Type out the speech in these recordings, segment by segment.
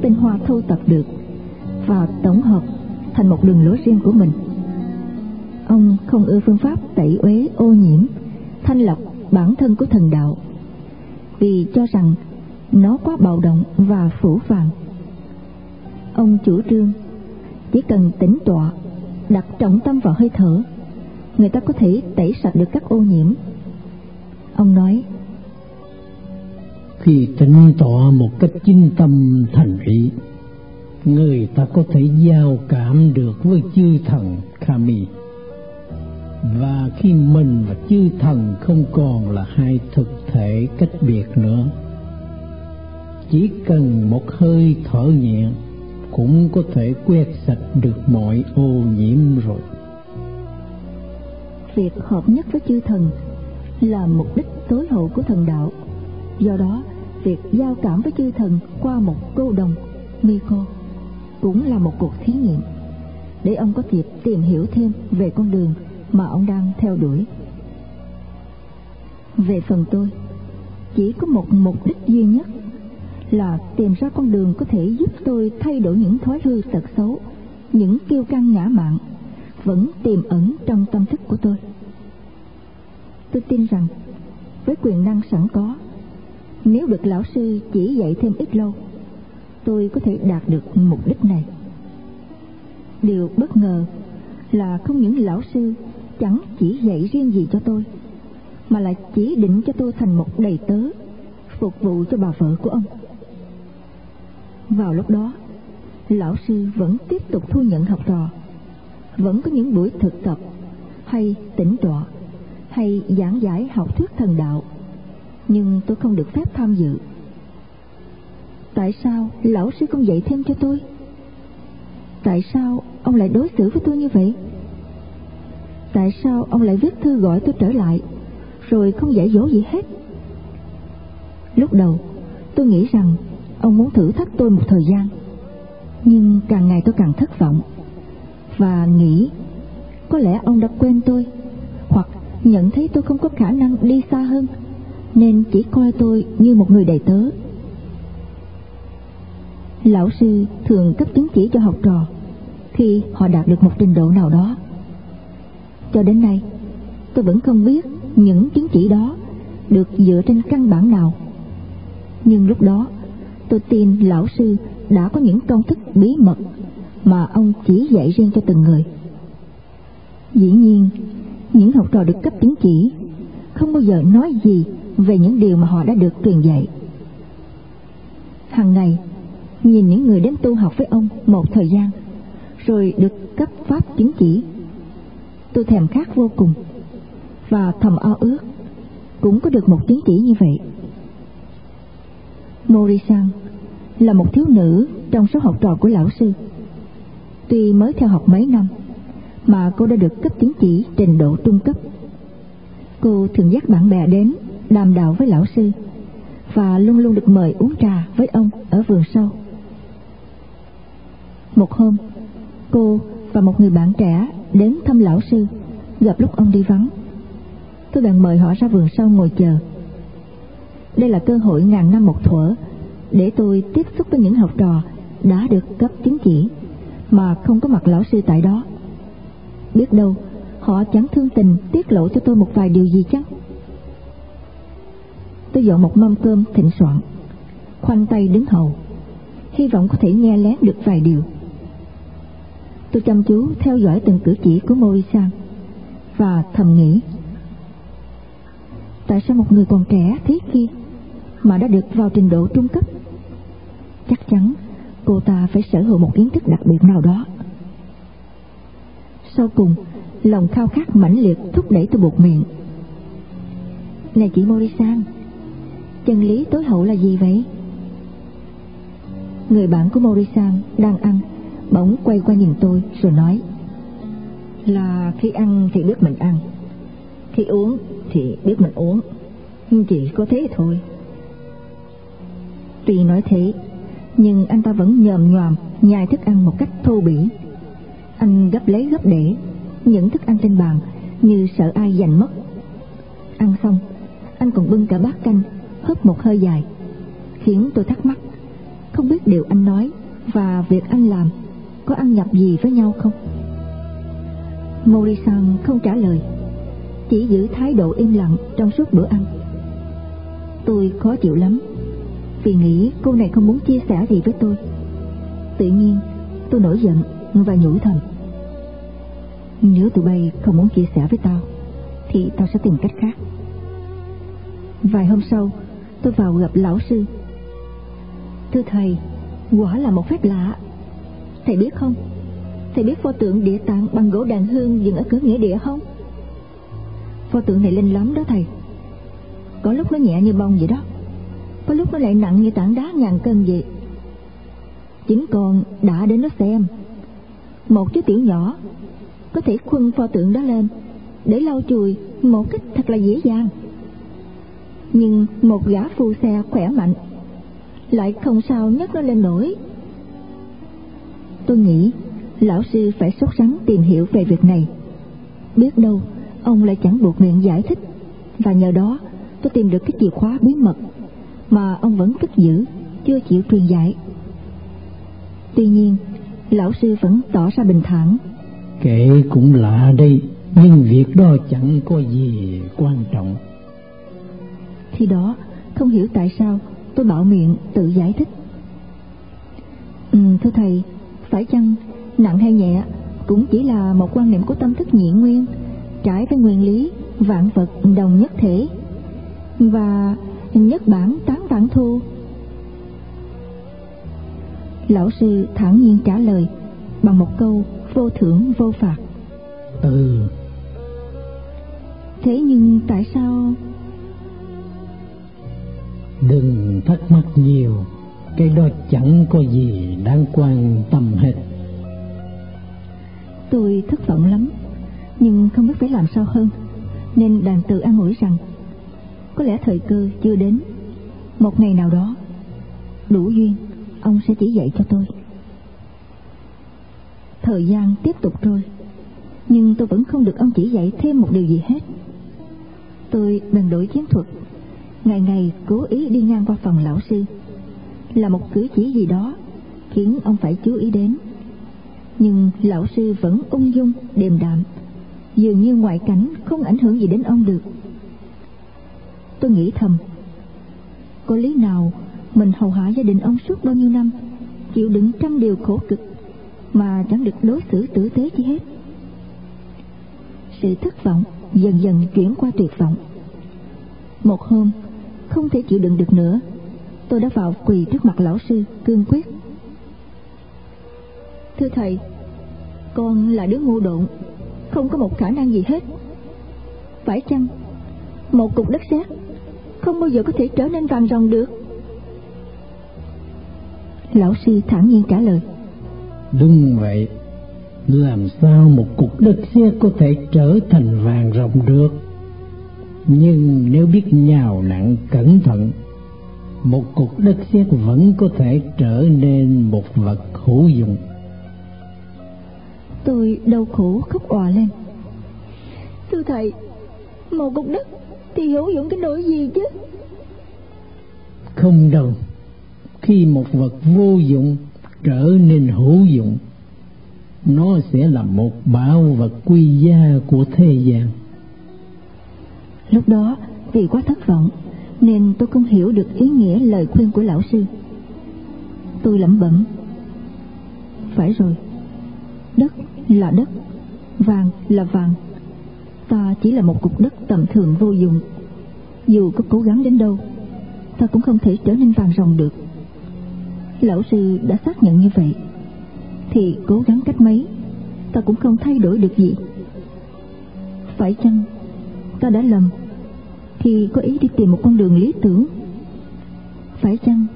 tinh hoa thu tập được và tổng hợp thành một đường lối riêng của mình. Ông không ưa phương pháp tẩy uế ô nhiễm, thanh lọc bản thân của thần đạo vì cho rằng nó quá bạo động và phủ phàng. Ông chủ trương chỉ cần tĩnh tọa, đặt trọng tâm vào hơi thở, người ta có thể tẩy sạch được các ô nhiễm. Ông nói, khi tỉnh tọa một cách chính tâm thành ý, người ta có thể giao cảm được với chư thần Kami. Và khi mình và chư thần không còn là hai thực thể cách biệt nữa, chỉ cần một hơi thở nhẹ cũng có thể quét sạch được mọi ô nhiễm rồi. Việc hợp nhất với chư thần là mục đích tối hậu của thần đạo. Do đó, việc giao cảm với chư thần qua một cô đồng, Miko, cũng là một cuộc thí nghiệm để ông có dịp tìm hiểu thêm về con đường mà ông đang theo đuổi. Về phần tôi, chỉ có một mục đích duy nhất là tìm ra con đường có thể giúp tôi thay đổi những thói hư tật xấu, những kiêu căng ngã mạn vẫn tiềm ẩn trong tâm thức của tôi. Tôi tin rằng với quyền năng sẵn có, nếu được lão sư chỉ dạy thêm ít lâu, tôi có thể đạt được mục đích này. Điều bất ngờ là không những lão sư chẳng chỉ dạy riêng gì cho tôi, mà lại chỉ định cho tôi thành một đầy tớ phục vụ cho bà vợ của ông. Vào lúc đó, lão sư vẫn tiếp tục thu nhận học trò, vẫn có những buổi thực tập hay tĩnh tọa hay giảng giải học thuyết thần đạo, nhưng tôi không được phép tham dự. Tại sao lão sư không dạy thêm cho tôi? Tại sao ông lại đối xử với tôi như vậy? Tại sao ông lại viết thư gọi tôi trở lại rồi không dạy dỗ gì hết? Lúc đầu, tôi nghĩ rằng ông muốn thử thách tôi một thời gian. Nhưng càng ngày tôi càng thất vọng và nghĩ có lẽ ông đã quên tôi hoặc nhận thấy tôi không có khả năng đi xa hơn nên chỉ coi tôi như một người đầy tớ. Lão sư thường cấp chứng chỉ cho học trò khi họ đạt được một trình độ nào đó. Cho đến nay, tôi vẫn không biết những chứng chỉ đó được dựa trên căn bản nào. Nhưng lúc đó, tôi tin lão sư đã có những công thức bí mật mà ông chỉ dạy riêng cho từng người. Dĩ nhiên, những học trò được cấp chứng chỉ không bao giờ nói gì về những điều mà họ đã được truyền dạy. Hằng ngày, nhìn những người đến tu học với ông một thời gian, rồi được cấp pháp chứng chỉ. Tôi thèm khát vô cùng, và thầm ao ước cũng có được một chứng chỉ như vậy. Morisan là một thiếu nữ trong số học trò của lão sư. Tuy mới theo học mấy năm, mà cô đã được cấp chứng chỉ trình độ trung cấp. Cô thường dắt bạn bè đến đàm đạo với lão sư và luôn luôn được mời uống trà với ông ở vườn sau. Một hôm, cô và một người bạn trẻ đến thăm lão sư gặp lúc ông đi vắng. Tôi bèn mời họ ra vườn sau ngồi chờ. Đây là cơ hội ngàn năm một thuở để tôi tiếp xúc với những học trò đã được cấp chứng chỉ mà không có mặt lão sư tại đó. Biết đâu họ chẳng thương tình tiết lộ cho tôi một vài điều gì chăng? Tôi dọn một mâm cơm thịnh soạn, khoanh tay đứng hầu, hy vọng có thể nghe lén được vài điều. Tôi chăm chú theo dõi từng cử chỉ của Morisan và thầm nghĩ tại sao một người còn trẻ thế kia mà đã được vào trình độ trung cấp? Chắc chắn cô ta phải sở hữu một kiến thức đặc biệt nào đó. Sau cùng lòng khao khát mãnh liệt thúc đẩy tôi buộc miệng. Này chị Morisan chân lý tối hậu là gì vậy? Người bạn của Morisan đang ăn bỗng quay qua nhìn tôi rồi nói là khi ăn thì biết mình ăn khi uống thì biết mình uống nhưng chỉ có thế thôi. Tuy nói thế nhưng anh ta vẫn nhòm nhòm nhai thức ăn một cách thô bỉ. Anh gấp lấy gấp để những thức ăn trên bàn như sợ ai giành mất. Ăn xong anh còn bưng cả bát canh hớp một hơi dài khiến tôi thắc mắc không biết điều anh nói và việc anh làm có ăn nhập gì với nhau không? Morisan không trả lời, chỉ giữ thái độ im lặng trong suốt bữa ăn. Tôi khó chịu lắm, vì nghĩ cô này không muốn chia sẻ gì với tôi. Tự nhiên, tôi nổi giận và nhủ thầm. Nếu tụi bay không muốn chia sẻ với tao, thì tao sẽ tìm cách khác. Vài hôm sau, tôi vào gặp lão sư. Thưa thầy, quả là một phép lạ. Thầy biết không? Thầy biết pho tượng địa tạng bằng gỗ đàn hương dựng ở cửa nghĩa địa không? Pho tượng này linh lắm đó thầy. Có lúc nó nhẹ như bông vậy đó. Có lúc nó lại nặng như tảng đá ngàn cân vậy. Chính còn đã đến nó xem. Một chú tiểu nhỏ có thể khuân pho tượng đó lên để lau chùi một cách thật là dễ dàng nhưng một gã phu xe khỏe mạnh. Lại không sao nhấc nó lên nổi. Tôi nghĩ lão sư phải sốt sắng tìm hiểu về việc này. Biết đâu, ông lại chẳng buộc miệng giải thích. Và nhờ đó, tôi tìm được cái chìa khóa bí mật mà ông vẫn cất giữ, chưa chịu truyền dạy tuy nhiên, lão sư vẫn tỏ ra bình thản. Kệ cũng lạ đây, nhưng việc đó chẳng có gì quan trọng khi đó không hiểu tại sao tôi bạo miệng tự giải thích. Ừ, thưa thầy phải chăng nặng hay nhẹ cũng chỉ là một quan niệm của tâm thức nhị nguyên trái với nguyên lý vạn vật đồng nhất thể và nhất bản tán vạn thu lão sư thản nhiên trả lời bằng một câu vô thưởng vô phạt. Ừ. Thế nhưng tại sao đừng thắc mắc nhiều, cái đó chẳng có gì đáng quan tâm hết. Tôi thất vọng lắm, nhưng không biết phải làm sao hơn, nên đàn tự an ủi rằng, có lẽ thời cơ chưa đến, một ngày nào đó, đủ duyên, ông sẽ chỉ dạy cho tôi. Thời gian tiếp tục trôi, nhưng tôi vẫn không được ông chỉ dạy thêm một điều gì hết. Tôi đành đổi chiến thuật ngày ngày cố ý đi ngang qua phòng lão sư. Là một cử chỉ gì đó khiến ông phải chú ý đến. Nhưng lão sư vẫn ung dung điềm đạm, dường như ngoại cảnh không ảnh hưởng gì đến ông được. Tôi nghĩ thầm, có lý nào mình hầu hạ gia đình ông suốt bao nhiêu năm, chịu đựng trăm điều khổ cực mà chẳng được đối xử tử tế chi hết? Sự thất vọng dần dần chuyển qua tuyệt vọng. Một hôm không thể chịu đựng được nữa. Tôi đã vào quỳ trước mặt lão sư, cương quyết. Thưa thầy, con là đứa ngu độn, không có một khả năng gì hết. Phải chăng một cục đất sét không bao giờ có thể trở nên vàng ròng được? Lão sư thản nhiên trả lời. Đúng vậy. Làm sao một cục đất sét có thể trở thành vàng ròng được? Nhưng nếu biết nhào nặng cẩn thận một cục đất sét vẫn có thể trở nên một vật hữu dụng. Tôi đau khổ khóc òa lên. Thưa thầy một cục đất thì hữu dụng cái nỗi gì chứ? Không đâu. Khi một vật vô dụng trở nên hữu dụng nó sẽ là một bảo vật quý giá của thế gian lúc đó, vì quá thất vọng, nên tôi không hiểu được ý nghĩa lời khuyên của lão sư. Tôi lẩm bẩm, phải rồi, đất là đất, vàng là vàng, ta chỉ là một cục đất tầm thường vô dụng. Dù có cố gắng đến đâu, ta cũng không thể trở nên vàng ròng được. Lão sư đã xác nhận như vậy, thì cố gắng cách mấy, ta cũng không thay đổi được gì. Phải chăng ta đã lầm khi có ý đi tìm một con đường lý tưởng. Phải chăng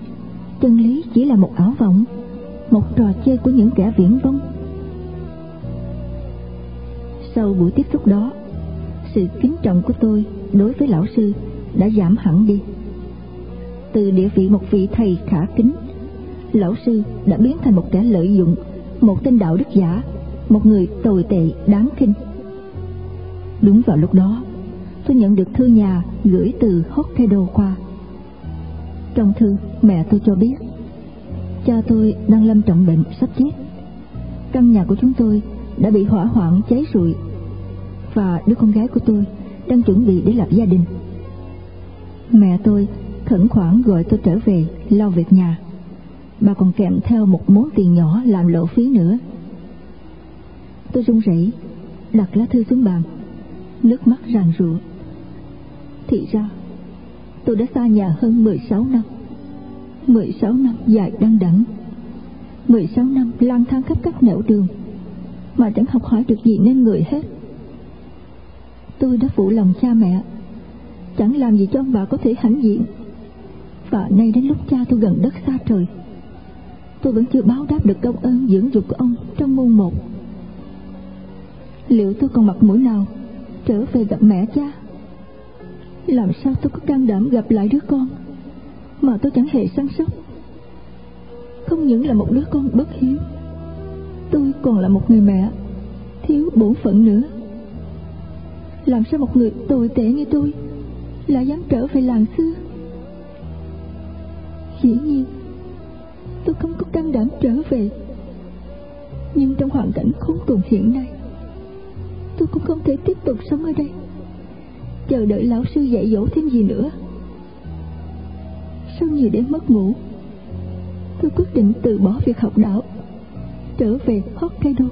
chân lý chỉ là một ảo vọng, một trò chơi của những kẻ viễn vông? Sau buổi tiếp xúc đó, sự kính trọng của tôi đối với lão sư đã giảm hẳn đi. Từ địa vị một vị thầy khả kính, lão sư đã biến thành một kẻ lợi dụng, một tên đạo đức giả, một người tồi tệ đáng khinh. Đúng vào lúc đó tôi nhận được thư nhà gửi từ Hokkaido qua trong thư mẹ tôi cho biết Cha tôi đang lâm trọng bệnh sắp chết. Căn nhà của chúng tôi đã bị hỏa hoạn cháy rụi và đứa con gái của tôi đang chuẩn bị để lập gia đình. Mẹ tôi khẩn khoản gọi tôi trở về lo việc nhà. Bà còn kèm theo một món tiền nhỏ làm lộ phí nữa. Tôi run rẩy đặt lá thư xuống bàn, nước mắt ràn rụa. Thì ra, tôi đã xa nhà hơn 16 năm. 16 năm dài đăng đẳng. 16 năm lang thang khắp các nẻo đường mà chẳng học hỏi được gì nên người hết. Tôi đã phụ lòng cha mẹ, chẳng làm gì cho ông bà có thể hãnh diện. Và nay đến lúc cha tôi gần đất xa trời, tôi vẫn chưa báo đáp được công ơn dưỡng dục của ông trong môn một. Liệu tôi còn mặt mũi nào trở về gặp mẹ cha? Làm sao tôi có can đảm gặp lại đứa con mà tôi chẳng hề săn sóc? Không những là một đứa con bất hiếu, tôi còn là một người mẹ thiếu bổn phận nữa. Làm sao một người tồi tệ như tôi lại dám trở về làng xưa? Dĩ nhiên, tôi không có can đảm trở về. Nhưng trong hoàn cảnh khốn cùng hiện nay, tôi cũng không thể tiếp tục sống ở đây chờ đợi lão sư dạy dỗ thêm gì nữa. Sau nhiều đêm mất ngủ tôi quyết định từ bỏ việc học đạo trở về Hokkaido.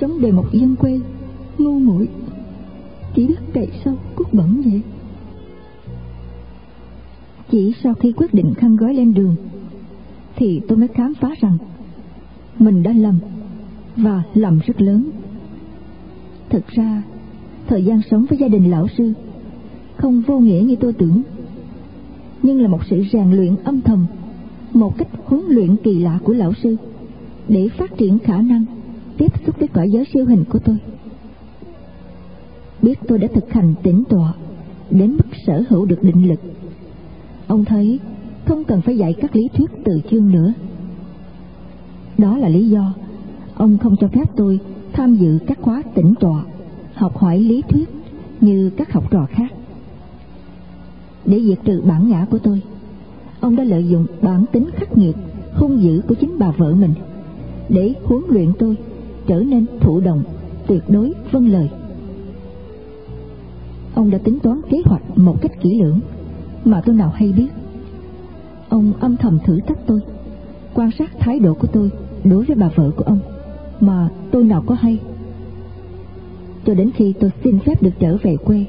Sống đời một dân quê ngu muội chỉ biết cậy sâu cút bẩn vậy. Chỉ sau khi quyết định khăn gói lên đường thì tôi mới khám phá rằng mình đã lầm và lầm rất lớn. Thật ra, thời gian sống với gia đình lão sư không vô nghĩa như tôi tưởng, nhưng là một sự rèn luyện âm thầm, một cách huấn luyện kỳ lạ của lão sư để phát triển khả năng tiếp xúc với cõi giới siêu hình của tôi. Biết tôi đã thực hành tĩnh tọa đến mức sở hữu được định lực. Ông thấy không cần phải dạy các lý thuyết từ chương nữa. Đó là lý do ông không cho phép tôi tham dự các khóa tĩnh tọa, học hỏi lý thuyết như các học trò khác. Để diệt trừ bản ngã của tôi, ông đã lợi dụng bản tính khắc nghiệt, hung dữ của chính bà vợ mình để huấn luyện tôi trở nên thụ động, tuyệt đối vâng lời. Ông đã tính toán kế hoạch một cách kỹ lưỡng mà tôi nào hay biết. Ông âm thầm thử thách tôi, quan sát thái độ của tôi đối với bà vợ của ông mà tôi nào có hay cho đến khi tôi xin phép được trở về quê.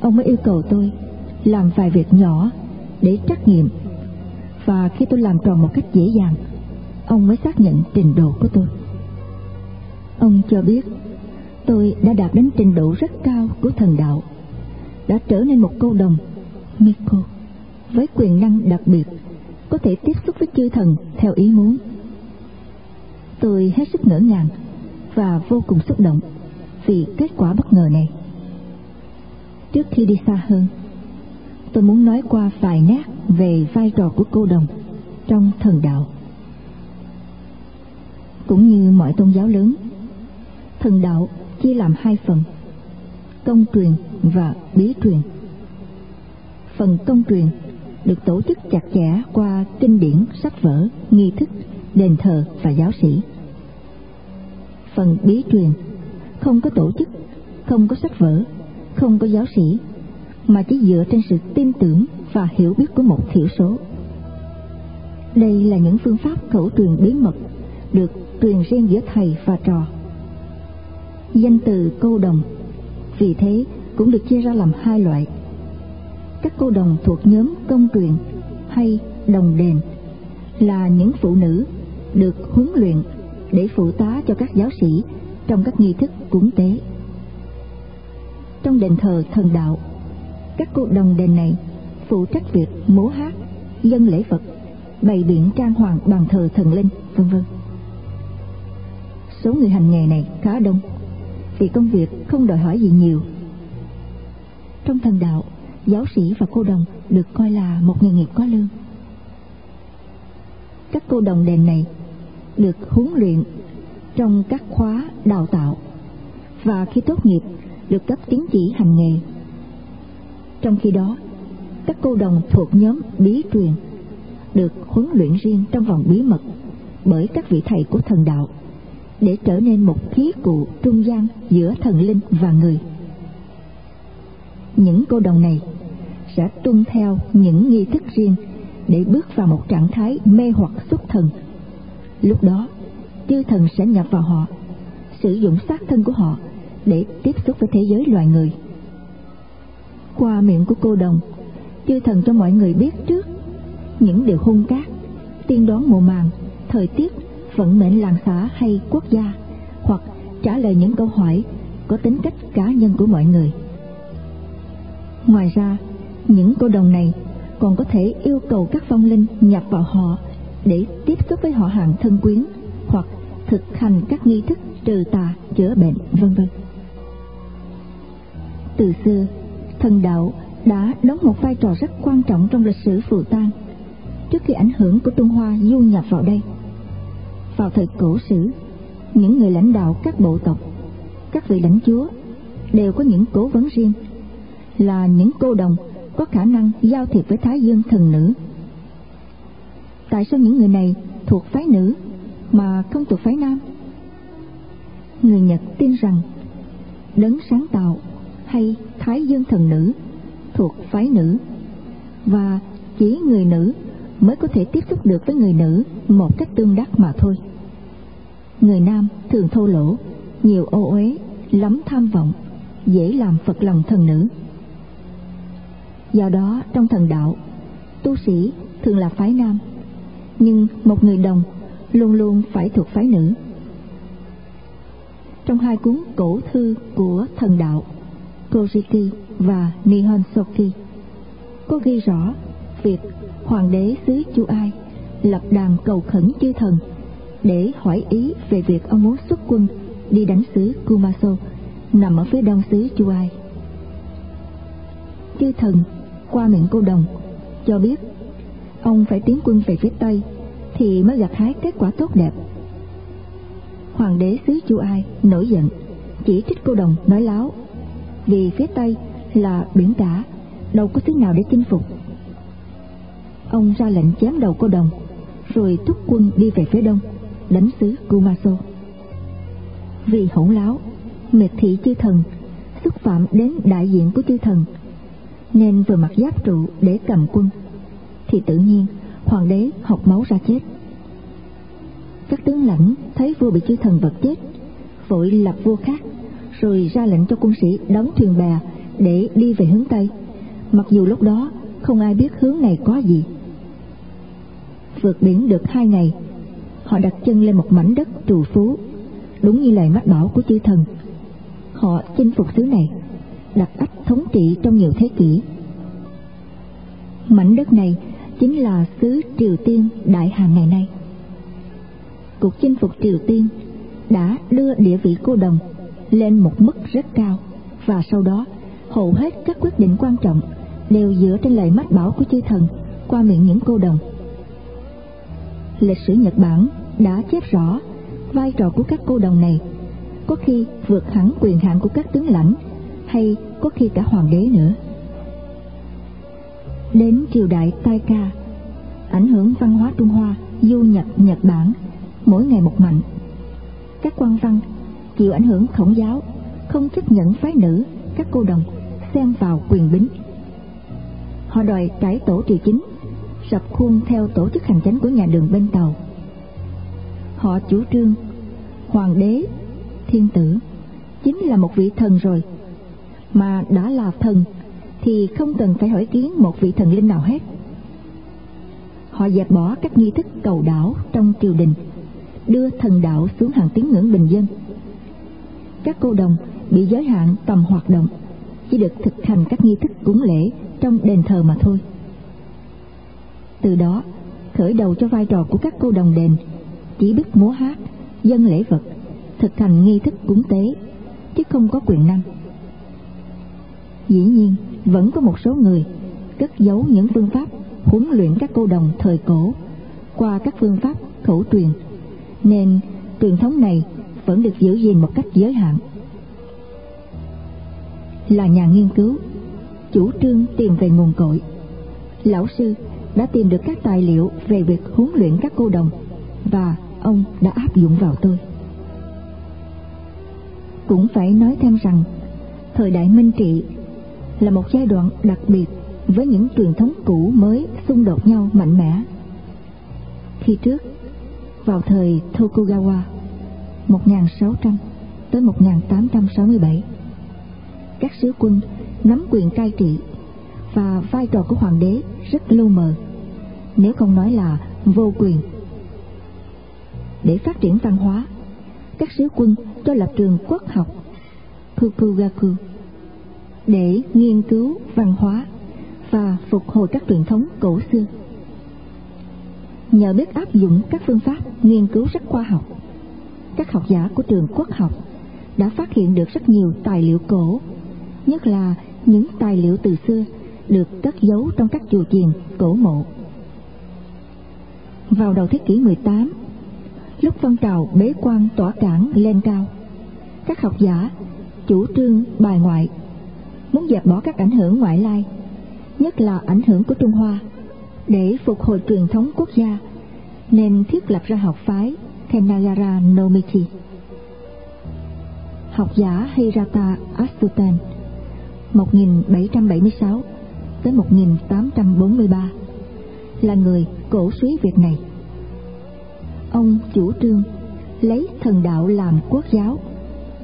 Ông mới yêu cầu tôi làm vài việc nhỏ để trắc nghiệm. Và khi tôi làm tròn một cách dễ dàng, ông mới xác nhận trình độ của tôi. Ông cho biết, tôi đã đạt đến trình độ rất cao của thần đạo, đã trở nên một câu đồng Miko với quyền năng đặc biệt, có thể tiếp xúc với chư thần theo ý muốn. Tôi hết sức ngỡ ngàng và vô cùng xúc động vì kết quả bất ngờ này. Trước khi đi xa hơn, tôi muốn nói qua vài nét về vai trò của cô đồng trong thần đạo. Cũng như mọi tôn giáo lớn, thần đạo chia làm hai phần, công truyền và bí truyền. Phần công truyền được tổ chức chặt chẽ qua kinh điển, sách vở, nghi thức đền thờ và giáo sĩ. Phần bí truyền không có tổ chức, không có sách vở, không có giáo sĩ, mà chỉ dựa trên sự tin tưởng và hiểu biết của một thiểu số. Đây là những phương pháp khẩu truyền bí mật được truyền riêng giữa thầy và trò. Danh từ câu đồng vì thế cũng được chia ra làm hai loại. Các cô đồng thuộc nhóm công truyền hay đồng đền là những phụ nữ được huấn luyện để phụ tá cho các giáo sĩ trong các nghi thức cúng tế. Trong đền thờ thần đạo, các cô đồng đền này phụ trách việc múa hát, dân lễ Phật, bày biện trang hoàng bàn thờ thần linh, vân vân. Số người hành nghề này khá đông, vì công việc không đòi hỏi gì nhiều. Trong thần đạo, giáo sĩ và cô đồng được coi là một nghề nghiệp có lương. Các cô đồng đền này được huấn luyện trong các khóa đào tạo và khi tốt nghiệp được cấp chứng chỉ hành nghề. Trong khi đó, các cô đồng thuộc nhóm bí truyền được huấn luyện riêng trong vòng bí mật bởi các vị thầy của thần đạo để trở nên một khí cụ trung gian giữa thần linh và người. Những cô đồng này sẽ tuân theo những nghi thức riêng để bước vào một trạng thái mê hoặc xuất thần. Lúc đó, chư thần sẽ nhập vào họ, sử dụng xác thân của họ để tiếp xúc với thế giới loài người. Qua miệng của cô đồng, chư thần cho mọi người biết trước những điều hung cát, tiên đoán mùa màng, thời tiết, vận mệnh làng xã hay quốc gia, hoặc trả lời những câu hỏi có tính cách cá nhân của mọi người. Ngoài ra, những cô đồng này còn có thể yêu cầu các phong linh nhập vào họ để tiếp xúc với họ hàng thân quyến thực hành các nghi thức trừ tà, chữa bệnh, vân vân. Từ xưa, thần đạo đã đóng một vai trò rất quan trọng trong lịch sử phù tang trước khi ảnh hưởng của Trung Hoa du nhập vào đây. Vào thời cổ sử, những người lãnh đạo các bộ tộc, các vị lãnh chúa đều có những cố vấn riêng là những cô đồng có khả năng giao thiệp với Thái Dương thần nữ. Tại sao những người này thuộc phái nữ mà không thuộc phái nam? Người Nhật tin rằng đấng sáng tạo hay Thái Dương thần nữ thuộc phái nữ và chỉ người nữ mới có thể tiếp xúc được với người nữ một cách tương đắc mà thôi. Người nam thường thô lỗ, nhiều ô uế, lắm tham vọng, dễ làm phật lòng thần nữ. Do đó trong thần đạo, tu sĩ thường là phái nam, nhưng một người đồng luôn luôn phải thuộc phái nữ. Trong hai cuốn cổ thư của thần đạo, Kojiki và Nihon Soki có ghi rõ việc hoàng đế xứ Chu Ai lập đàn cầu khẩn chư thần để hỏi ý về việc ông muốn xuất quân đi đánh xứ Kumaso nằm ở phía đông xứ Chu Ai. Chư thần qua miệng cô đồng cho biết ông phải tiến quân về phía tây thì mới gặt hái kết quả tốt đẹp. Hoàng đế xứ Chu Ai nổi giận, chỉ trích cô đồng nói láo, vì phía tây là biển cả, đâu có xứ nào để chinh phục. Ông ra lệnh chém đầu cô đồng, rồi thúc quân đi về phía đông, đánh xứ Kumaso. Vì hỗn láo, miệt thị chư thần, xúc phạm đến đại diện của chư thần, nên vừa mặc giáp trụ để cầm quân, thì tự nhiên hoàng đế học máu ra chết. Các tướng lãnh thấy vua bị chư thần vật chết, vội lập vua khác, rồi ra lệnh cho quân sĩ đóng thuyền bè để đi về hướng Tây, mặc dù lúc đó không ai biết hướng này có gì. Vượt biển được hai ngày, họ đặt chân lên một mảnh đất trù phú, đúng như lời mách bảo của chư thần. Họ chinh phục xứ này, đặt ách thống trị trong nhiều thế kỷ. Mảnh đất này chính là xứ Triều Tiên Đại Hàn ngày nay. Cuộc chinh phục Triều Tiên đã đưa địa vị cô đồng lên một mức rất cao, và sau đó, hầu hết các quyết định quan trọng đều dựa trên lời mách bảo của chư thần qua miệng những cô đồng. Lịch sử Nhật Bản đã chép rõ vai trò của các cô đồng này, có khi vượt hẳn quyền hạn của các tướng lãnh hay có khi cả hoàng đế nữa. Đến triều đại Taika, ảnh hưởng văn hóa Trung Hoa du nhập Nhật Bản mỗi ngày một mạnh. Các quan văn chịu ảnh hưởng khổng giáo không chấp nhận phái nữ các cô đồng xem vào quyền bính. Họ đòi cải tổ triều chính, sập khuôn theo tổ chức hành chánh của nhà đường bên tàu. Họ chủ trương hoàng đế, thiên tử chính là một vị thần rồi, mà đã là thần thì không cần phải hỏi kiến một vị thần linh nào hết. Họ dẹp bỏ các nghi thức cầu đảo trong triều đình, đưa thần đạo xuống hàng tiếng ngưỡng bình dân. Các cô đồng bị giới hạn tầm hoạt động, chỉ được thực hành các nghi thức cúng lễ trong đền thờ mà thôi. Từ đó, khởi đầu cho vai trò của các cô đồng đền chỉ biết múa hát, dân lễ vật, thực hành nghi thức cúng tế, chứ không có quyền năng. Dĩ nhiên, vẫn có một số người cất giấu những phương pháp huấn luyện các cô đồng thời cổ qua các phương pháp khẩu truyền, nên truyền thống này vẫn được giữ gìn một cách giới hạn. Là nhà nghiên cứu, chủ trương tìm về nguồn cội, lão sư đã tìm được các tài liệu về việc huấn luyện các cô đồng và ông đã áp dụng vào tôi. Cũng phải nói thêm rằng, thời đại Minh Trị là một giai đoạn đặc biệt với những truyền thống cũ mới xung đột nhau mạnh mẽ. Khi trước, vào thời Tokugawa 1600 tới 1867, các sứ quân nắm quyền cai trị và vai trò của hoàng đế rất lâu mờ, nếu không nói là vô quyền. Để phát triển văn hóa, các sứ quân cho lập trường quốc học Kukugaku để nghiên cứu văn hóa và phục hồi các truyền thống cổ xưa. Nhờ biết áp dụng các phương pháp nghiên cứu rất khoa học, các học giả của trường quốc học đã phát hiện được rất nhiều tài liệu cổ, nhất là những tài liệu từ xưa được cất giấu trong các chùa chiền cổ mộ. Vào đầu thế kỷ 18, lúc phong trào bế quan tỏa cảng lên cao, các học giả chủ trương bài ngoại, muốn dẹp bỏ các ảnh hưởng ngoại lai, nhất là ảnh hưởng của Trung Hoa, để phục hồi truyền thống quốc gia, nên thiết lập ra học phái Kenagara no Michi. Học giả Hirata Asuten 1776 tới 1843 là người cổ suý việc này. Ông chủ trương lấy thần đạo làm quốc giáo,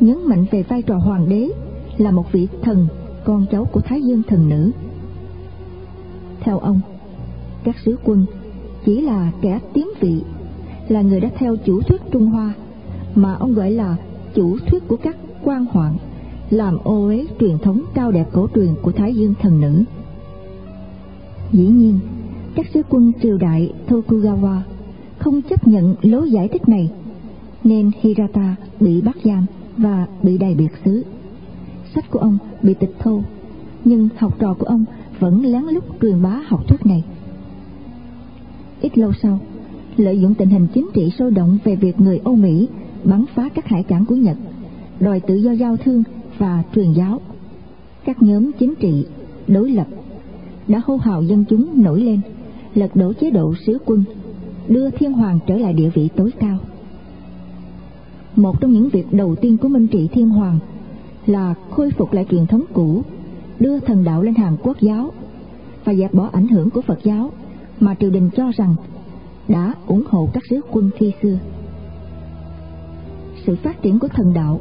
nhấn mạnh về vai trò hoàng đế là một vị thần con cháu của Thái Dương thần nữ. Theo ông, các sứ quân chỉ là kẻ tiến vị, là người đã theo chủ thuyết Trung Hoa mà ông gọi là chủ thuyết của các quan hoạn, làm ô uế truyền thống cao đẹp cổ truyền của Thái Dương thần nữ. Dĩ nhiên, các sứ quân triều đại Tokugawa không chấp nhận lối giải thích này, nên Hirata bị bắt giam và bị đày biệt xứ. Sách của ông bị tịch thu, nhưng học trò của ông vẫn lén lút truyền bá học thuyết này. Ít lâu sau, lợi dụng tình hình chính trị sôi động về việc người Âu Mỹ bắn phá các hải cảng của Nhật, đòi tự do giao thương và truyền giáo. Các nhóm chính trị đối lập đã hô hào dân chúng nổi lên, lật đổ chế độ sứ quân, đưa thiên hoàng trở lại địa vị tối cao. Một trong những việc đầu tiên của Minh Trị Thiên Hoàng là khôi phục lại truyền thống cũ, đưa thần đạo lên hàng quốc giáo và dẹp bỏ ảnh hưởng của Phật giáo mà triều đình cho rằng đã ủng hộ các sứ quân khi xưa. Sự phát triển của thần đạo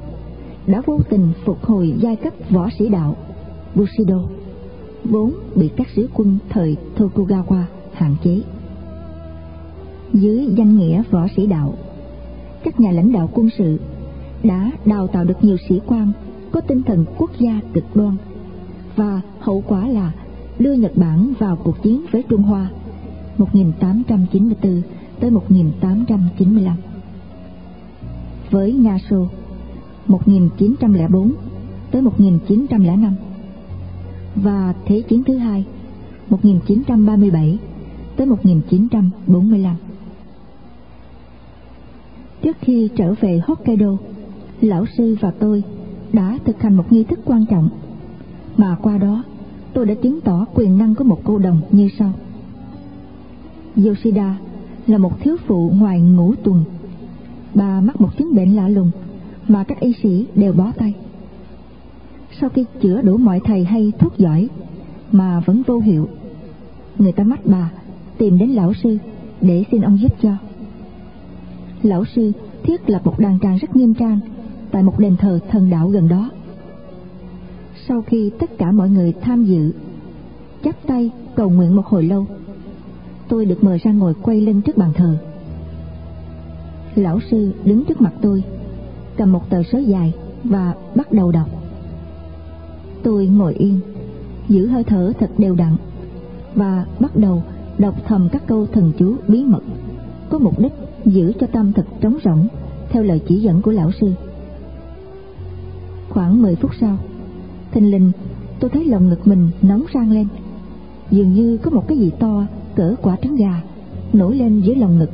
đã vô tình phục hồi giai cấp võ sĩ đạo Bushido vốn bị các sứ quân thời Tokugawa hạn chế. Dưới danh nghĩa võ sĩ đạo, các nhà lãnh đạo quân sự đã đào tạo được nhiều sĩ quan có tinh thần quốc gia cực đoan và hậu quả là đưa Nhật Bản vào cuộc chiến với Trung Hoa 1894 tới 1895. Với Nga Xô 1904 tới 1905 và Thế chiến thứ hai 1937 tới 1945. Trước khi trở về Hokkaido, lão sư và tôi đã thực hành một nghi thức quan trọng mà qua đó tôi đã chứng tỏ quyền năng của một cô đồng như sau. Yoshida là một thiếu phụ ngoài ngũ tuần. Bà mắc một chứng bệnh lạ lùng mà các y sĩ đều bó tay. Sau khi chữa đủ mọi thầy hay thuốc giỏi mà vẫn vô hiệu, người ta mách bà tìm đến lão sư để xin ông giúp cho. Lão sư thiết lập một đàn tràng rất nghiêm trang tại một đền thờ thần đạo gần đó. Sau khi tất cả mọi người tham dự, chắp tay cầu nguyện một hồi lâu, tôi được mời ra ngồi quay lưng trước bàn thờ. Lão sư đứng trước mặt tôi, cầm một tờ sớ dài và bắt đầu đọc. Tôi ngồi yên, giữ hơi thở thật đều đặn và bắt đầu đọc thầm các câu thần chú bí mật, có mục đích giữ cho tâm thật trống rỗng theo lời chỉ dẫn của lão sư. Khoảng 10 phút sau, thình lình tôi thấy lòng ngực mình nóng rang lên, dường như có một cái gì to cỡ quả trứng gà nổi lên dưới lòng ngực.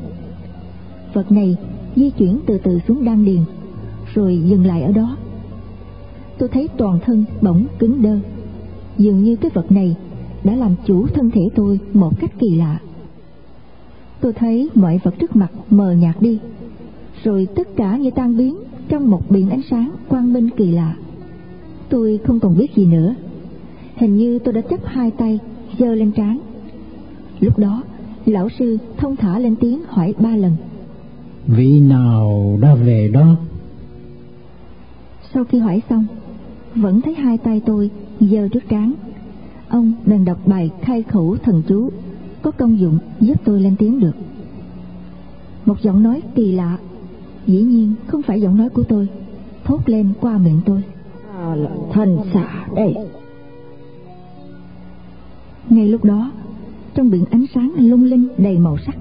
Vật này di chuyển từ từ xuống đan điền, rồi dừng lại ở đó. Tôi thấy toàn thân bỗng cứng đơ, dường như cái vật này đã làm chủ thân thể tôi một cách kỳ lạ. tôi thấy mọi vật trước mặt mờ nhạt đi, rồi tất cả như tan biến trong một biển ánh sáng quang minh kỳ lạ. Tôi không còn biết gì nữa. Hình như tôi đã chấp hai tay giơ lên trán. Lúc đó, lão sư thông thả lên tiếng hỏi ba lần. Vị nào đã về đó? Sau khi hỏi xong, vẫn thấy hai tay tôi giơ trước trán. Ông bèn đọc bài khai khẩu thần chú có công dụng giúp tôi lên tiếng được. Một giọng nói kỳ lạ, dĩ nhiên không phải giọng nói của tôi, thốt lên qua miệng tôi. Thần xạ đây. Ngay lúc đó, trong biển ánh sáng lung linh đầy màu sắc,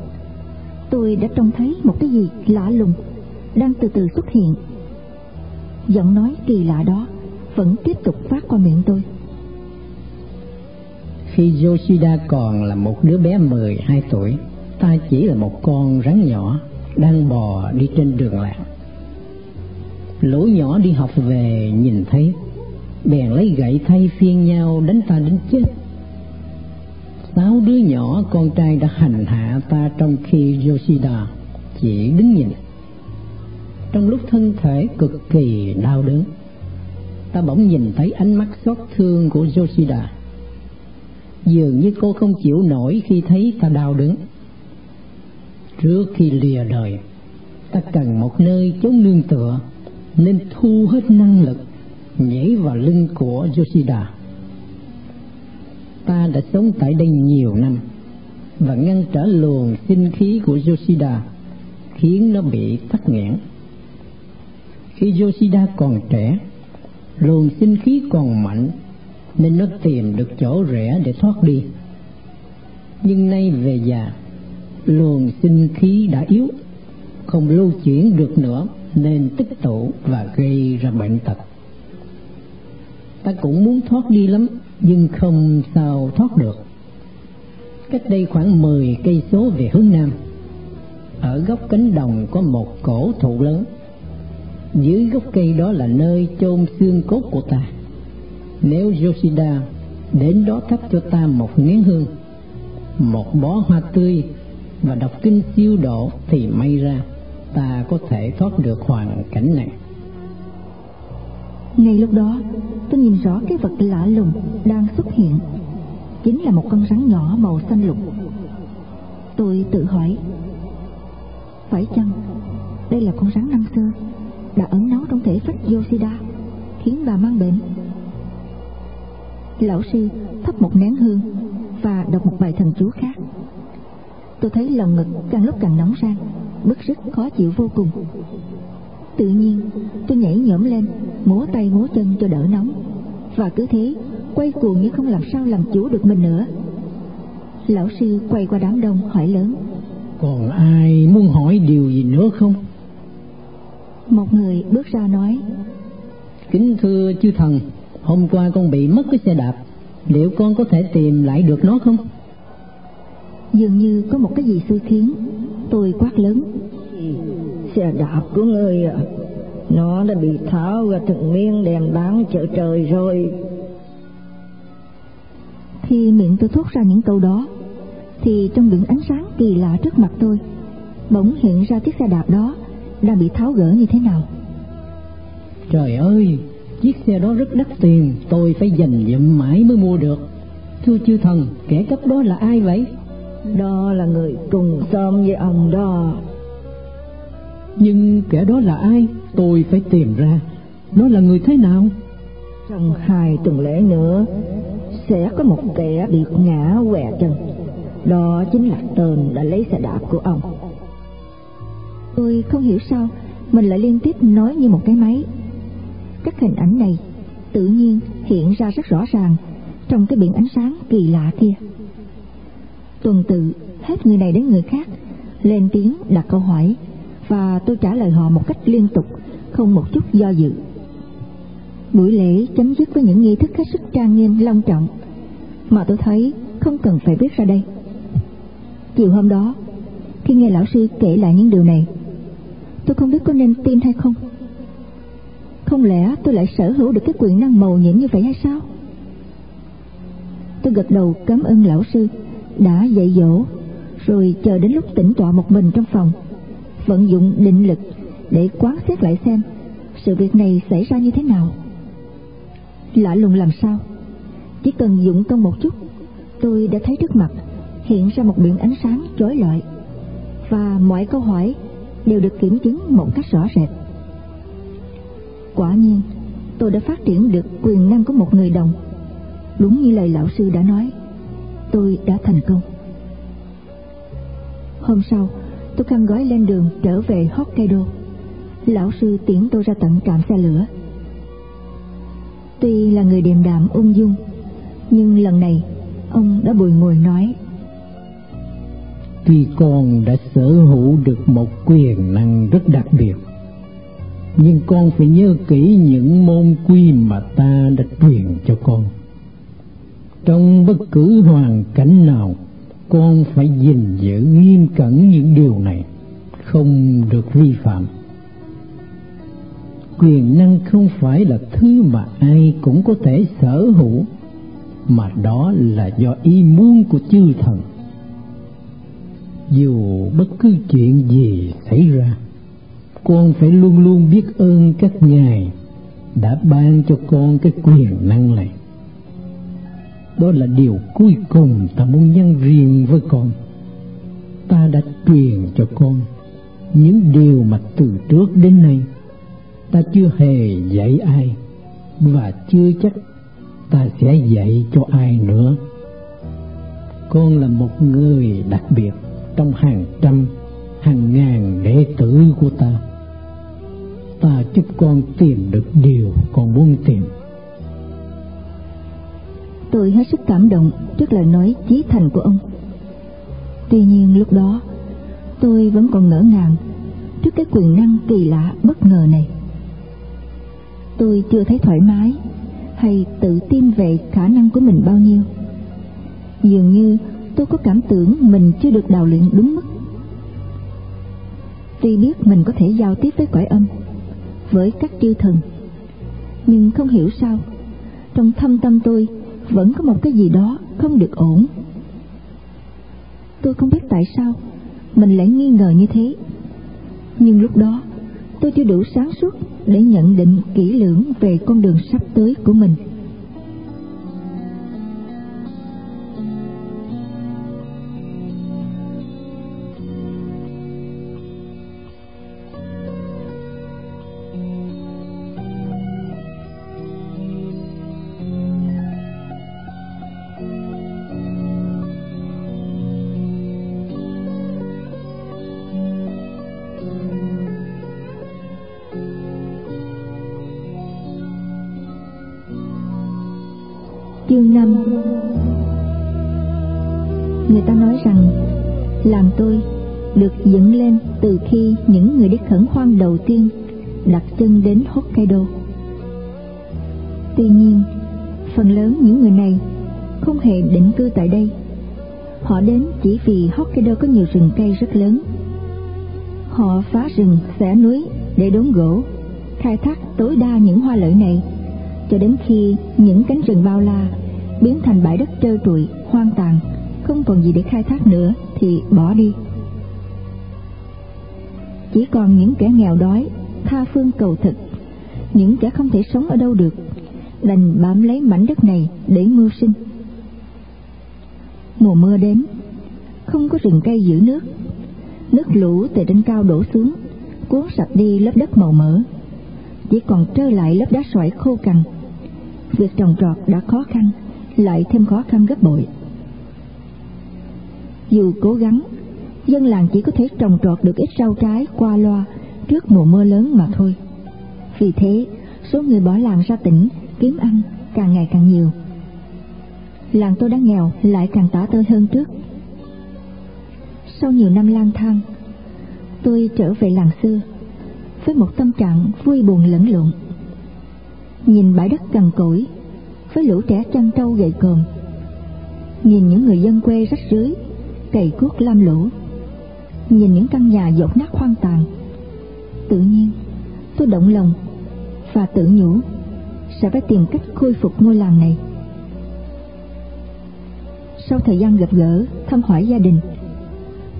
tôi đã trông thấy một cái gì lạ lùng đang từ từ xuất hiện. Giọng nói kỳ lạ đó vẫn tiếp tục phát qua miệng tôi. Khi Yoshida còn là một đứa bé 12 tuổi, ta chỉ là một con rắn nhỏ đang bò đi trên đường làng. Lũ nhỏ đi học về nhìn thấy, bèn lấy gậy thay phiên nhau đánh ta đến chết. Sáu đứa nhỏ con trai đã hành hạ ta trong khi Yoshida chỉ đứng nhìn. Trong lúc thân thể cực kỳ đau đớn, ta bỗng nhìn thấy ánh mắt xót thương của Yoshida dường như cô không chịu nổi khi thấy ta đau đớn. Trước khi lìa đời, ta cần một nơi chốn nương tựa, nên thu hết năng lực nhảy vào lưng của Yoshida. Ta đã sống tại đây nhiều năm và ngăn trở luồng sinh khí của Yoshida khiến nó bị tắc nghẽn. Khi Yoshida còn trẻ, luồng sinh khí còn mạnh nên nó tìm được chỗ rẽ để thoát đi nhưng nay về già luồng sinh khí đã yếu không lưu chuyển được nữa nên tích tụ và gây ra bệnh tật. Ta cũng muốn thoát đi lắm nhưng không sao thoát được. Cách đây khoảng 10 cây số về hướng nam ở góc cánh đồng có một cổ thụ lớn. Dưới gốc cây đó là nơi chôn xương cốt của ta. Nếu Yoshida đến đó thắp cho ta một nén hương, một bó hoa tươi và đọc kinh siêu độ thì may ra ta có thể thoát được hoàn cảnh này. Ngay lúc đó, tôi nhìn rõ cái vật lạ lùng đang xuất hiện. Chính là một con rắn nhỏ màu xanh lục. Tôi tự hỏi, phải chăng đây là con rắn năm xưa đã ẩn náu trong thể phách Yoshida khiến bà mang bệnh? lão sư thắp một nén hương và đọc một bài thần chú khác tôi thấy lòng ngực càng lúc càng nóng rang bức rứt khó chịu vô cùng. Tự nhiên tôi nhảy nhổm lên múa tay múa chân cho đỡ nóng. Và cứ thế quay cuồng như không làm sao làm chủ được mình nữa. Lão sư quay qua đám đông hỏi lớn. Còn ai muốn hỏi điều gì nữa không? Một người bước ra nói. Kính thưa chư thần hôm qua con bị mất cái xe đạp. Liệu con có thể tìm lại được nó không dường như có một cái gì xui khiến tôi quát lớn. Xe đạp của ngươi à nó đã bị tháo ra từng miếng đem bán chợ trời rồi. Khi miệng tôi thốt ra những câu đó thì trong biển ánh sáng kỳ lạ trước mặt tôi bỗng hiện ra chiếc xe đạp đó đang bị tháo gỡ như thế nào. Trời ơi chiếc xe đó rất đắt tiền tôi phải dành dụm mãi mới mua được. Thưa chư thần kẻ cấp đó là ai vậy đó là người cùng xóm với ông đó. Nhưng kẻ đó là ai? Tôi phải tìm ra. Nó là người thế nào? Trong hai tuần lễ nữa sẽ có một kẻ bị ngã què chân. Đó chính là tên đã lấy xe đạp của ông. Tôi không hiểu sao mình lại liên tiếp nói như một cái máy. Các hình ảnh này tự nhiên hiện ra rất rõ ràng trong cái biển ánh sáng kỳ lạ kia tuần tự hết người này đến người khác. Lên tiếng đặt câu hỏi, và tôi trả lời họ một cách liên tục, không một chút do dự. Buổi lễ chấm dứt với những nghi thức hết sức trang nghiêm, long trọng, mà tôi thấy không cần phải viết ra đây. Chiều hôm đó, khi nghe lão sư kể lại những điều này, tôi không biết có nên tin hay không. Không lẽ tôi lại sở hữu được cái quyền năng màu nhiệm như vậy hay sao? Tôi gật đầu cảm ơn lão sư đã dạy dỗ, rồi chờ đến lúc tỉnh tọa một mình trong phòng, vận dụng định lực để quán xét lại xem sự việc này xảy ra như thế nào. Lạ lùng làm sao? Chỉ cần dụng công một chút, tôi đã thấy trước mặt hiện ra một biển ánh sáng chói lọi, và mọi câu hỏi đều được kiểm chứng một cách rõ rệt. Quả nhiên, tôi đã phát triển được quyền năng của một người đồng, đúng như lời lão sư đã nói tôi đã thành công. Hôm sau, tôi khăn gói lên đường trở về hokkaido. Lão sư tiễn tôi ra tận trạm xe lửa. Tuy là người điềm đạm ung dung, nhưng lần này, ông đã bồi ngồi nói, tuy con đã sở hữu được một quyền năng rất đặc biệt, nhưng con phải nhớ kỹ những môn quy mà ta đã truyền cho con trong bất cứ hoàn cảnh nào, con phải gìn giữ nghiêm cẩn những điều này, không được vi phạm. Quyền năng không phải là thứ mà ai cũng có thể sở hữu, mà đó là do ý muốn của chư thần. Dù bất cứ chuyện gì xảy ra, con phải luôn luôn biết ơn các ngài đã ban cho con cái quyền năng này đó là điều cuối cùng ta muốn nhân riêng với con. Ta đã truyền cho con những điều mà từ trước đến nay ta chưa hề dạy ai và chưa chắc ta sẽ dạy cho ai nữa. Con là một người đặc biệt trong hàng trăm, hàng ngàn đệ tử của ta. Ta giúp con tìm được điều con muốn tìm tôi hết sức cảm động trước lời nói chí thành của ông. Tuy nhiên lúc đó, tôi vẫn còn ngỡ ngàng trước cái quyền năng kỳ lạ bất ngờ này. Tôi chưa thấy thoải mái hay tự tin về khả năng của mình bao nhiêu. Dường như tôi có cảm tưởng mình chưa được đào luyện đúng mức. Tuy biết mình có thể giao tiếp với cõi âm, với các chư thần, nhưng không hiểu sao, trong thâm tâm tôi vẫn có một cái gì đó không được ổn. Tôi không biết tại sao mình lại nghi ngờ như thế. Nhưng lúc đó, tôi chưa đủ sáng suốt để nhận định kỹ lưỡng về con đường sắp tới của mình. Năm người ta nói rằng làm tôi được dựng lên từ khi những người đi khẩn hoang đầu tiên đặt chân đến Hokkaido. Tuy nhiên, phần lớn những người này không hề định cư tại đây. Họ đến chỉ vì Hokkaido có nhiều rừng cây rất lớn. Họ phá rừng, xẻ núi để đốn gỗ, khai thác tối đa những hoa lợi này cho đến khi những cánh rừng bao la biến thành bãi đất trơ trụi, hoang tàn. Không còn gì để khai thác nữa, thì bỏ đi. Chỉ còn những kẻ nghèo đói, tha phương cầu thực. Những kẻ không thể sống ở đâu được, đành bám lấy mảnh đất này để mưu sinh. Mùa mưa đến, không có rừng cây giữ nước. Nước lũ từ trên cao đổ xuống, cuốn sạch đi lớp đất màu mỡ. Chỉ còn trơ lại lớp đá sỏi khô cằn. Việc trồng trọt đã khó khăn lại thêm khó khăn gấp bội. Dù cố gắng, dân làng chỉ có thể trồng trọt được ít rau trái qua loa trước mùa mưa lớn mà thôi. Vì thế, số người bỏ làng ra tỉnh, kiếm ăn càng ngày càng nhiều. Làng tôi đã nghèo, lại càng tả tơi hơn trước. Sau nhiều năm lang thang, tôi trở về làng xưa với một tâm trạng vui buồn lẫn lộn. Nhìn bãi đất cằn cỗi với lũ trẻ chăn trâu gậy còm nhìn những người dân quê rách rưới, cày cuốc lam lũ nhìn những căn nhà dột nát hoang tàn tự nhiên, tôi động lòng và tự nhủ sẽ phải tìm cách khôi phục ngôi làng này sau thời gian gặp gỡ, thăm hỏi gia đình,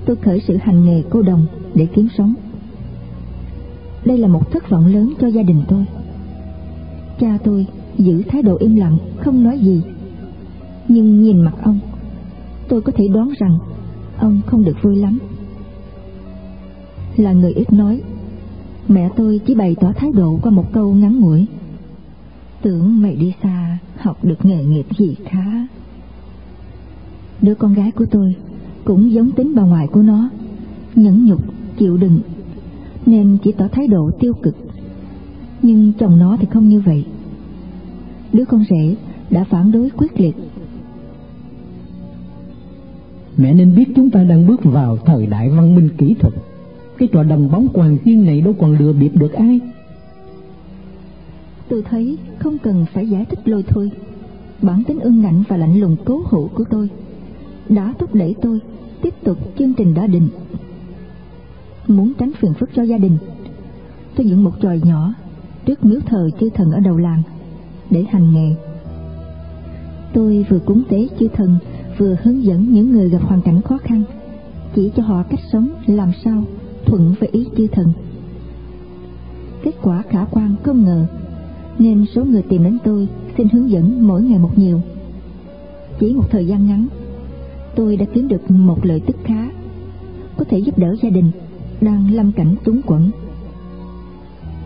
tôi khởi sự hành nghề cô đồng để kiếm sống. Đây là một thất vọng lớn cho gia đình tôi. Cha tôi giữ thái độ im lặng, không nói gì. Nhưng nhìn mặt ông, tôi có thể đoán rằng ông không được vui lắm. Là người ít nói, mẹ tôi chỉ bày tỏ thái độ qua một câu ngắn ngủi. Tưởng mày đi xa, học được nghề nghiệp gì khá. Đứa con gái của tôi cũng giống tính bà ngoại của nó, nhẫn nhục, chịu đựng, nên chỉ tỏ thái độ tiêu cực. Nhưng chồng nó thì không như vậy. Đứa con rể đã phản đối quyết liệt. Mẹ nên biết chúng ta đang bước vào thời đại văn minh kỹ thuật. Cái trò đầm bóng hoàng tiên này đâu còn lừa bịp được ai. Tôi thấy không cần phải giải thích lôi thôi. Bản tính ương ngạnh và lạnh lùng cố hữu của tôi đã thúc đẩy tôi tiếp tục chương trình đã định. Muốn tránh phiền phức cho gia đình, tôi dựng một tròi nhỏ trước miếu thờ chư thần ở đầu làng để hành nghề. Tôi vừa cúng tế chư thần, vừa hướng dẫn những người gặp hoàn cảnh khó khăn, chỉ cho họ cách sống làm sao thuận với ý chư thần. Kết quả khả quan không ngờ, nên số người tìm đến tôi xin hướng dẫn mỗi ngày một nhiều. Chỉ một thời gian ngắn, tôi đã kiếm được một lợi tức khá, có thể giúp đỡ gia đình đang lâm cảnh túng quẫn.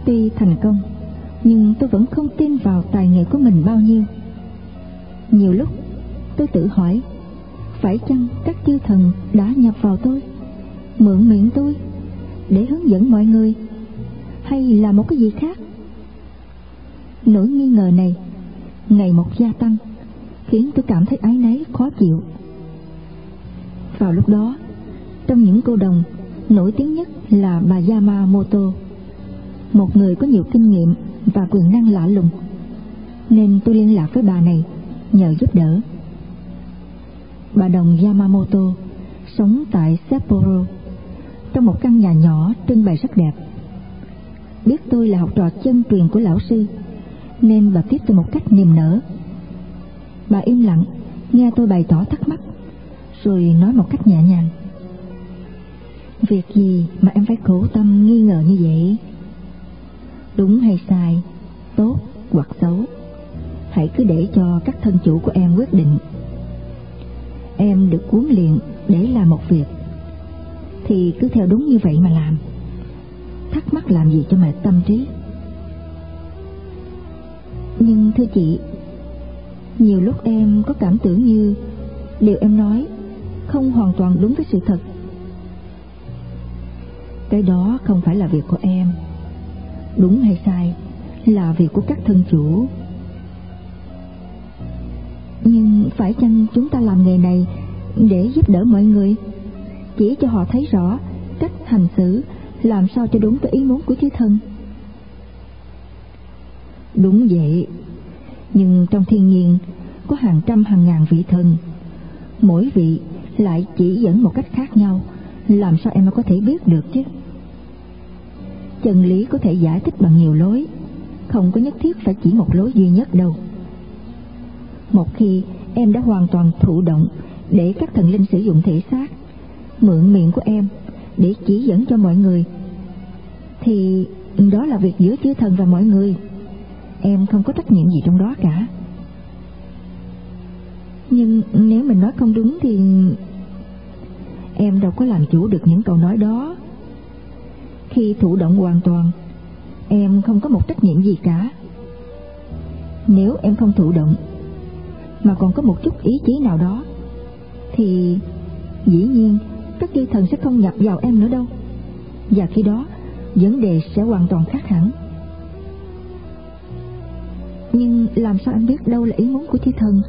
Tuy thành công, nhưng tôi vẫn không tin vào tài nghệ của mình bao nhiêu. Nhiều lúc tôi tự hỏi, phải chăng các chư thần đã nhập vào tôi, mượn miệng tôi để hướng dẫn mọi người, hay là một cái gì khác? Nỗi nghi ngờ này ngày một gia tăng, khiến tôi cảm thấy ái náy khó chịu. Vào lúc đó, trong những cô đồng nổi tiếng nhất là bà Yamamoto, một người có nhiều kinh nghiệm và quyền năng lạ lùng, nên tôi liên lạc với bà này nhờ giúp đỡ. Bà đồng Yamamoto sống tại Sapporo, trong một căn nhà nhỏ trưng bày rất đẹp. Biết tôi là học trò chân truyền của lão sư, nên bà tiếp tôi một cách niềm nở. Bà im lặng, nghe tôi bày tỏ thắc mắc, rồi nói một cách nhẹ nhàng. Việc gì mà em phải khổ tâm nghi ngờ như vậy? Đúng hay sai, tốt hoặc xấu, hãy cứ để cho các thân chủ của em quyết định. Em được cuốn luyện để làm một việc, thì cứ theo đúng như vậy mà làm. Thắc mắc làm gì cho mệt tâm trí. Nhưng thưa chị, nhiều lúc em có cảm tưởng như điều em nói không hoàn toàn đúng với sự thật. Cái đó không phải là việc của em. Đúng hay sai là việc của các thân chủ. Nhưng phải chăng chúng ta làm nghề này để giúp đỡ mọi người, chỉ cho họ thấy rõ cách hành xử làm sao cho đúng với ý muốn của chư thân? Đúng vậy, nhưng trong thiên nhiên có hàng trăm hàng ngàn vị thần, mỗi vị lại chỉ dẫn một cách khác nhau, làm sao em có thể biết được chứ? Chân lý có thể giải thích bằng nhiều lối, không có nhất thiết phải chỉ một lối duy nhất đâu. Một khi em đã hoàn toàn thụ động để các thần linh sử dụng thể xác, mượn miệng của em để chỉ dẫn cho mọi người, thì đó là việc giữa chư thần và mọi người. Em không có trách nhiệm gì trong đó cả. Nhưng nếu mình nói không đúng thì em đâu có làm chủ được những câu nói đó khi thụ động hoàn toàn. Em không có một trách nhiệm gì cả. Nếu em không thụ động, mà còn có một chút ý chí nào đó, thì dĩ nhiên các chư thần sẽ không nhập vào em nữa đâu. Và khi đó, vấn đề sẽ hoàn toàn khác hẳn. Nhưng làm sao anh biết đâu là ý muốn của chư thần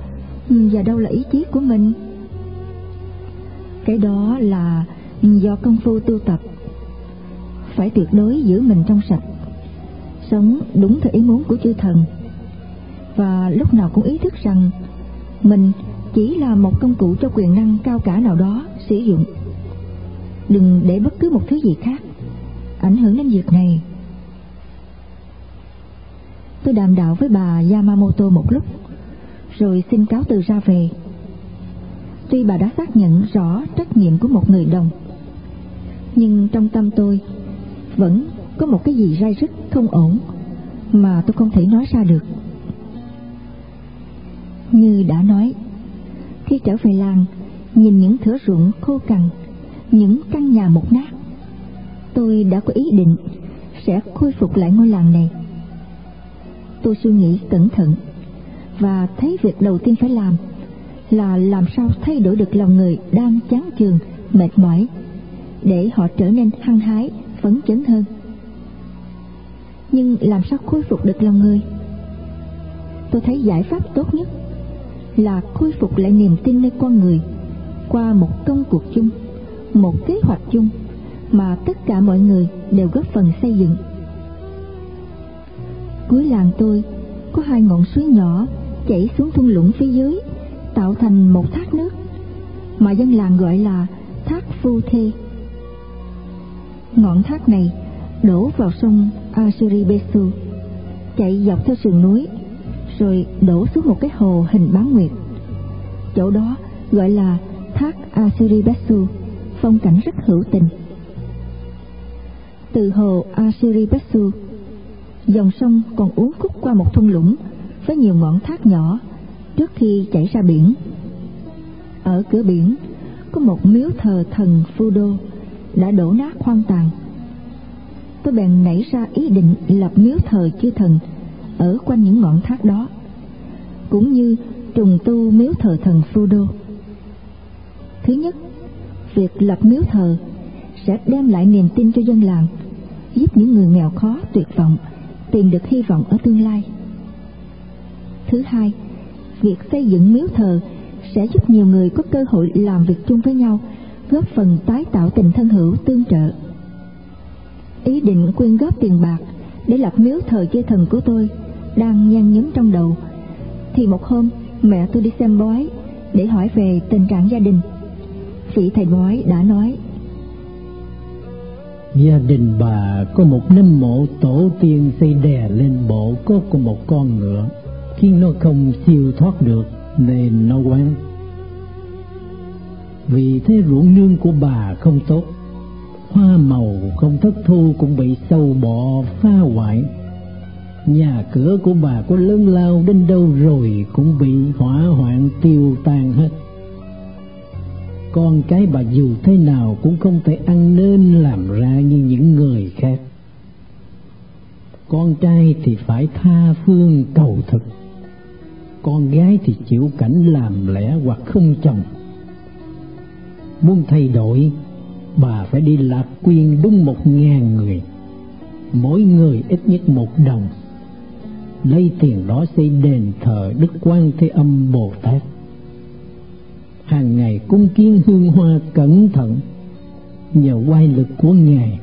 và đâu là ý chí của mình? Cái đó là do công phu tu tập phải tuyệt đối giữ mình trong sạch. Sống đúng theo ý muốn của chư thần. Và lúc nào cũng ý thức rằng mình chỉ là một công cụ cho quyền năng cao cả nào đó sử dụng. Đừng để bất cứ một thứ gì khác ảnh hưởng đến việc này. Tôi đàm đạo với bà Yamamoto một lúc, rồi xin cáo từ ra về. Tuy bà đã xác nhận rõ trách nhiệm của một người đồng, nhưng trong tâm tôi vẫn có một cái gì rai rứt không ổn mà tôi không thể nói ra được. Như đã nói, khi trở về làng, nhìn những thửa ruộng khô cằn, những căn nhà mục nát, tôi đã có ý định sẽ khôi phục lại ngôi làng này. Tôi suy nghĩ cẩn thận và thấy việc đầu tiên phải làm là làm sao thay đổi được lòng người đang chán chường, mệt mỏi, để họ trở nên hăng hái phấn chấn hơn. Nhưng làm sao khôi phục được lòng người? Tôi thấy giải pháp tốt nhất là khôi phục lại niềm tin nơi con người qua một công cuộc chung, một kế hoạch chung mà tất cả mọi người đều góp phần xây dựng. Cuối làng tôi có hai ngọn suối nhỏ chảy xuống thung lũng phía dưới, tạo thành một thác nước mà dân làng gọi là thác phu thê ngọn thác này đổ vào sông Asuribesu, chạy dọc theo sườn núi, rồi đổ xuống một cái hồ hình bán nguyệt. Chỗ đó gọi là thác Asuribesu, phong cảnh rất hữu tình. Từ hồ Asuribesu, dòng sông còn uốn khúc qua một thung lũng với nhiều ngọn thác nhỏ trước khi chảy ra biển. Ở cửa biển có một miếu thờ thần Fudo đã đổ nát hoang tàn. Tôi bèn nảy ra ý định lập miếu thờ chư thần ở quanh những ngọn thác đó, cũng như trùng tu miếu thờ thần Fudo thứ nhất, việc lập miếu thờ sẽ đem lại niềm tin cho dân làng, giúp những người nghèo khó tuyệt vọng tìm được hy vọng ở tương lai. Thứ hai, việc xây dựng miếu thờ sẽ giúp nhiều người có cơ hội làm việc chung với nhau góp phần tái tạo tình thân hữu tương trợ. Ý định quyên góp tiền bạc để lập miếu thờ chư thần của tôi đang nhan nhóm trong đầu. Thì một hôm, mẹ tôi đi xem bói để hỏi về tình trạng gia đình. Vị thầy bói đã nói, gia đình bà có một nấm mộ tổ tiên xây đè lên bộ cốt của một con ngựa. Khiến nó không siêu thoát được, nên nó quán vì thế ruộng nương của bà không tốt, hoa màu không thất thu cũng bị sâu bọ phá hoại. Nhà cửa của bà có lớn lao đến đâu rồi cũng bị hỏa hoạn tiêu tan hết. Con cái bà dù thế nào cũng không thể ăn nên làm ra như những người khác. Con trai thì phải tha phương cầu thực. Con gái thì chịu cảnh làm lẽ hoặc không chồng muốn thay đổi, bà phải đi lạc quyên đúng một ngàn người. Mỗi người ít nhất một đồng. Lấy tiền đó xây đền thờ đức quan thế âm bồ tát. Hàng ngày cung kiến hương hoa cẩn thận, nhờ quay lực của ngài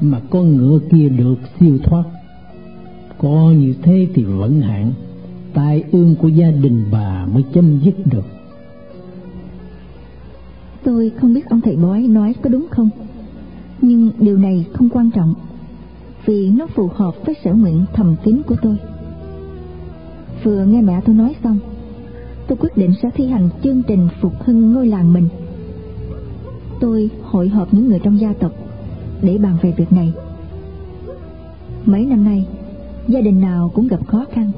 mà con ngựa kia được siêu thoát. Có như thế thì vẫn hạn tai ương của gia đình bà mới chấm dứt được tôi không biết ông thầy bói nói có đúng không. Nhưng điều này không quan trọng, vì nó phù hợp với sở nguyện thầm kín của tôi. Vừa nghe mẹ tôi nói xong, tôi quyết định sẽ thi hành chương trình phục hưng ngôi làng mình. Tôi hội họp những người trong gia tộc để bàn về việc này. Mấy năm nay, gia đình nào cũng gặp khó khăn,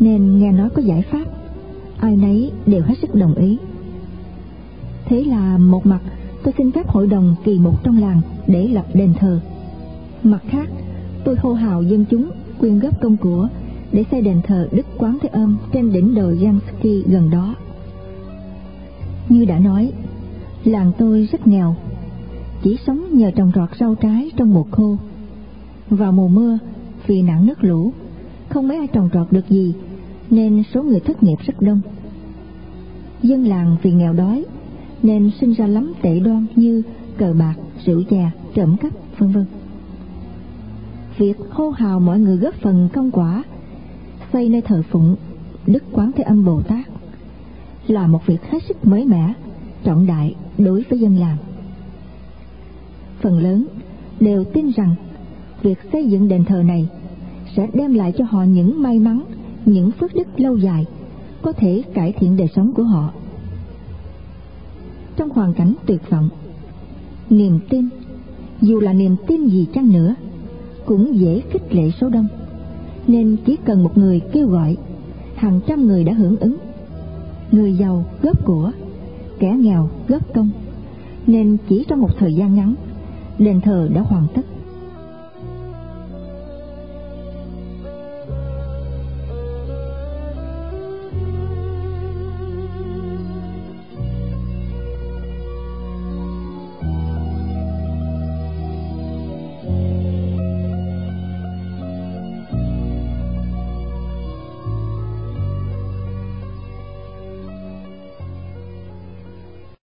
nên nghe nói có giải pháp, ai nấy đều hết sức đồng ý thế là một mặt tôi xin phép hội đồng kỳ mục trong làng để lập đền thờ mặt khác tôi hô hào dân chúng quyên góp công của để xây đền thờ Đức Quán Thế Âm trên đỉnh đồi Yansky gần đó. Như đã nói, làng tôi rất nghèo, chỉ sống nhờ trồng trọt rau trái trong mùa khô. Vào mùa mưa, vì nặng nước lũ, không mấy ai trồng trọt được gì, nên số người thất nghiệp rất đông. Dân làng vì nghèo đói, nên sinh ra lắm tệ đoan như cờ bạc, rượu chè, trộm cắp, vân vân. Việc hô hào mọi người góp phần công quả xây nơi thờ phụng Đức Quán Thế Âm Bồ Tát là một việc hết sức mới mẻ, trọng đại đối với dân làng. Phần lớn đều tin rằng việc xây dựng đền thờ này sẽ đem lại cho họ những may mắn, những phước đức lâu dài, có thể cải thiện đời sống của họ. Trong hoàn cảnh tuyệt vọng, niềm tin dù là niềm tin gì chăng nữa cũng dễ khích lệ số đông. Nên chỉ cần một người kêu gọi hàng trăm người đã hưởng ứng. Người giàu góp của kẻ nghèo góp công. Nên chỉ trong một thời gian ngắn đền thờ đã hoàn tất.